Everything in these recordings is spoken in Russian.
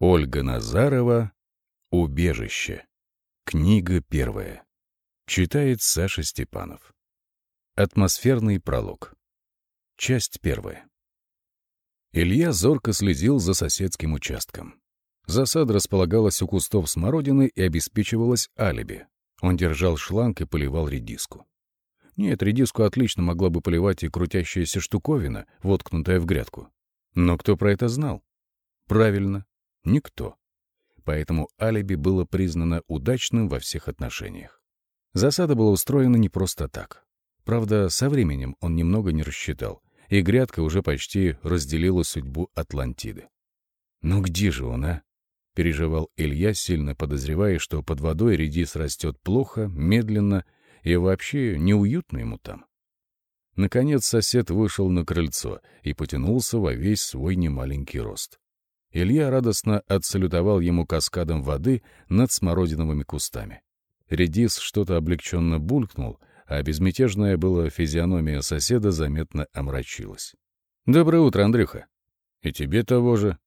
Ольга Назарова «Убежище». Книга первая. Читает Саша Степанов. Атмосферный пролог. Часть первая. Илья зорко следил за соседским участком. Засада располагалась у кустов смородины и обеспечивалась алиби. Он держал шланг и поливал редиску. Нет, редиску отлично могла бы поливать и крутящаяся штуковина, воткнутая в грядку. Но кто про это знал? Правильно, Никто. Поэтому алиби было признано удачным во всех отношениях. Засада была устроена не просто так. Правда, со временем он немного не рассчитал, и грядка уже почти разделила судьбу Атлантиды. «Ну где же он, а?» — переживал Илья, сильно подозревая, что под водой редис растет плохо, медленно и вообще неуютно ему там. Наконец сосед вышел на крыльцо и потянулся во весь свой немаленький рост. Илья радостно отсалютовал ему каскадом воды над смородиновыми кустами. Редис что-то облегченно булькнул, а безмятежная была физиономия соседа заметно омрачилась. «Доброе утро, Андрюха!» «И тебе того же!»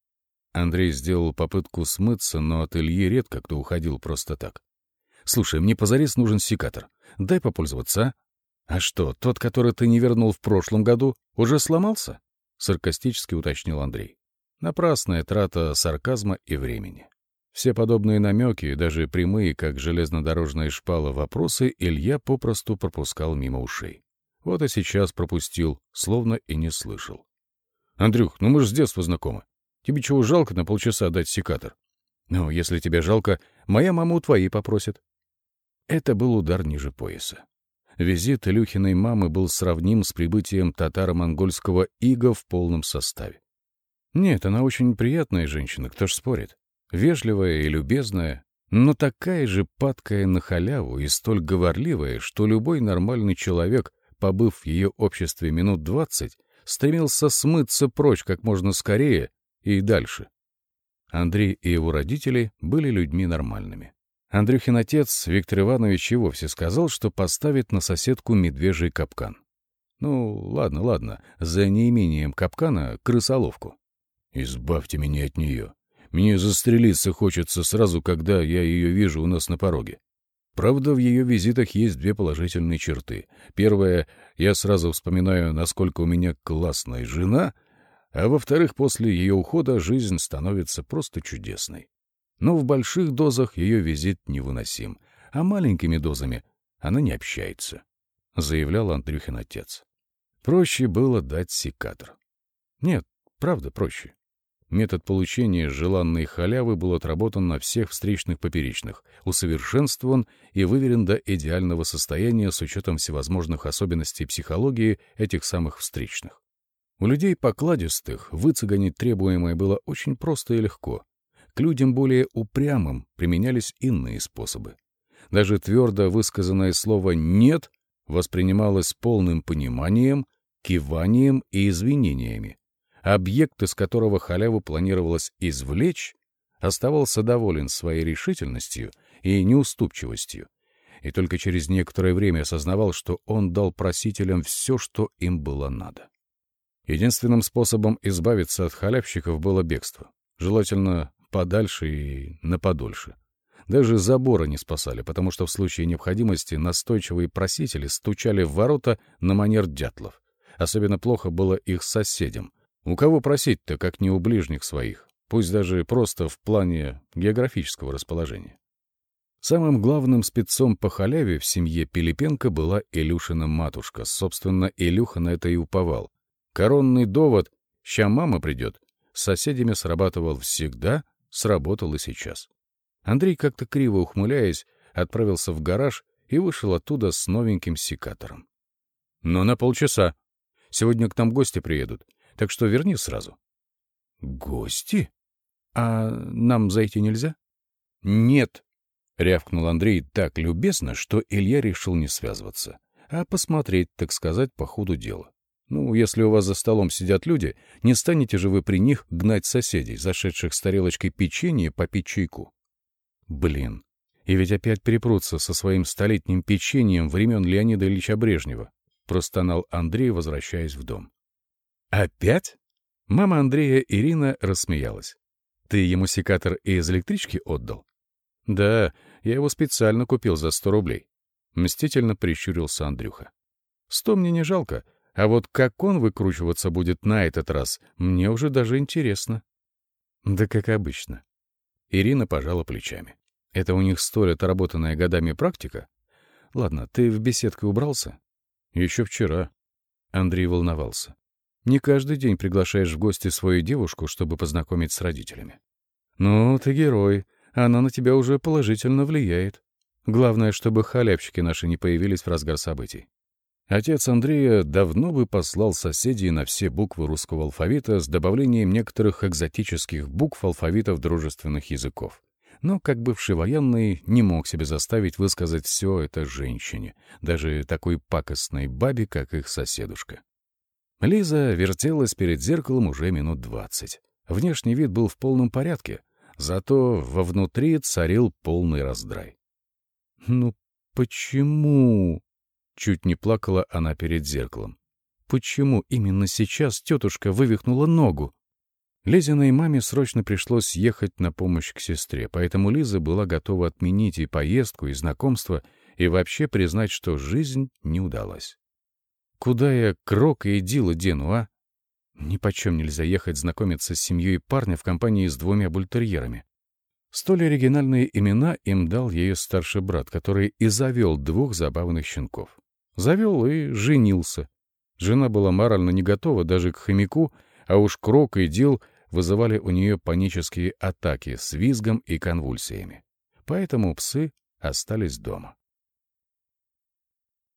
Андрей сделал попытку смыться, но от Ильи редко кто уходил просто так. «Слушай, мне позарез нужен секатор. Дай попользоваться, а?» «А что, тот, который ты не вернул в прошлом году, уже сломался?» — саркастически уточнил Андрей. Напрасная трата сарказма и времени. Все подобные намеки, даже прямые, как железнодорожная шпала, вопросы Илья попросту пропускал мимо ушей. Вот и сейчас пропустил, словно и не слышал. «Андрюх, ну мы же с детства знакомы. Тебе чего жалко на полчаса дать секатор? Ну, если тебе жалко, моя мама у твоей попросит». Это был удар ниже пояса. Визит Илюхиной мамы был сравним с прибытием татаро-монгольского ига в полном составе. Нет, она очень приятная женщина, кто ж спорит. Вежливая и любезная, но такая же падкая на халяву и столь говорливая, что любой нормальный человек, побыв в ее обществе минут двадцать, стремился смыться прочь как можно скорее и дальше. Андрей и его родители были людьми нормальными. Андрюхин отец, Виктор Иванович, и вовсе сказал, что поставит на соседку медвежий капкан. Ну, ладно, ладно, за неимением капкана — крысоловку. Избавьте меня от нее. Мне застрелиться хочется сразу, когда я ее вижу у нас на пороге. Правда, в ее визитах есть две положительные черты. Первое, я сразу вспоминаю, насколько у меня классная жена, а во-вторых, после ее ухода жизнь становится просто чудесной. Но в больших дозах ее визит невыносим, а маленькими дозами она не общается, — заявлял Андрюхин отец. Проще было дать секатор. Нет, правда проще. Метод получения желанной халявы был отработан на всех встречных поперечных, усовершенствован и выверен до идеального состояния с учетом всевозможных особенностей психологии этих самых встречных. У людей покладистых выцегонить требуемое было очень просто и легко. К людям более упрямым применялись иные способы. Даже твердо высказанное слово «нет» воспринималось полным пониманием, киванием и извинениями, объект, из которого халяву планировалось извлечь, оставался доволен своей решительностью и неуступчивостью, и только через некоторое время осознавал, что он дал просителям все, что им было надо. Единственным способом избавиться от халявщиков было бегство, желательно подальше и на подольше. Даже заборы не спасали, потому что в случае необходимости настойчивые просители стучали в ворота на манер дятлов. Особенно плохо было их соседям — у кого просить-то, как не у ближних своих, пусть даже просто в плане географического расположения. Самым главным спецом по халяве в семье Пилипенко была Илюшина матушка. Собственно, Илюха на это и уповал. Коронный довод «ща мама придет» с соседями срабатывал всегда, сработал и сейчас. Андрей, как-то криво ухмыляясь, отправился в гараж и вышел оттуда с новеньким секатором. «Но на полчаса. Сегодня к нам гости приедут. Так что верни сразу. — Гости? А нам зайти нельзя? — Нет, — рявкнул Андрей так любезно, что Илья решил не связываться, а посмотреть, так сказать, по ходу дела. Ну, если у вас за столом сидят люди, не станете же вы при них гнать соседей, зашедших с тарелочкой печенья, попить чайку. Блин, и ведь опять перепрутся со своим столетним печеньем времен Леонида Ильича Брежнева, простонал Андрей, возвращаясь в дом. «Опять?» Мама Андрея Ирина рассмеялась. Ты ему секатор из электрички отдал? Да, я его специально купил за сто рублей. Мстительно прищурился Андрюха. Сто мне не жалко, а вот как он выкручиваться будет на этот раз, мне уже даже интересно. Да как обычно. Ирина пожала плечами. Это у них столь отработанная годами практика? Ладно, ты в беседке убрался? Еще вчера. Андрей волновался. Не каждый день приглашаешь в гости свою девушку, чтобы познакомить с родителями. Ну, ты герой. Она на тебя уже положительно влияет. Главное, чтобы халявщики наши не появились в разгар событий. Отец Андрея давно бы послал соседей на все буквы русского алфавита с добавлением некоторых экзотических букв алфавитов дружественных языков. Но, как бывший военный, не мог себе заставить высказать все это женщине, даже такой пакостной бабе, как их соседушка. Лиза вертелась перед зеркалом уже минут двадцать. Внешний вид был в полном порядке, зато вовнутри царил полный раздрай. «Ну почему?» Чуть не плакала она перед зеркалом. Почему именно сейчас тетушка вывихнула ногу? Лизиной маме срочно пришлось ехать на помощь к сестре, поэтому Лиза была готова отменить и поездку, и знакомство, и вообще признать, что жизнь не удалась. Куда я Крок и Дила дену, а? Ни почем нельзя ехать знакомиться с семьей парня в компании с двумя бультерьерами. Столь оригинальные имена им дал ее старший брат, который и завел двух забавных щенков. Завел и женился. Жена была морально не готова даже к хомяку, а уж Крок и Дил вызывали у нее панические атаки с визгом и конвульсиями. Поэтому псы остались дома.